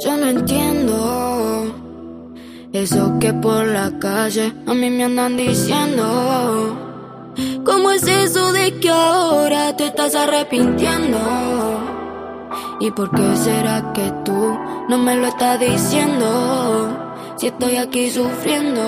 Yo no entiendo eso que por la calle a mí me andan diciendo. ¿Cómo es eso de que ahora te estás arrepintiendo? ¿Y por qué será que tú no me lo estás diciendo? Si estoy aquí sufriendo.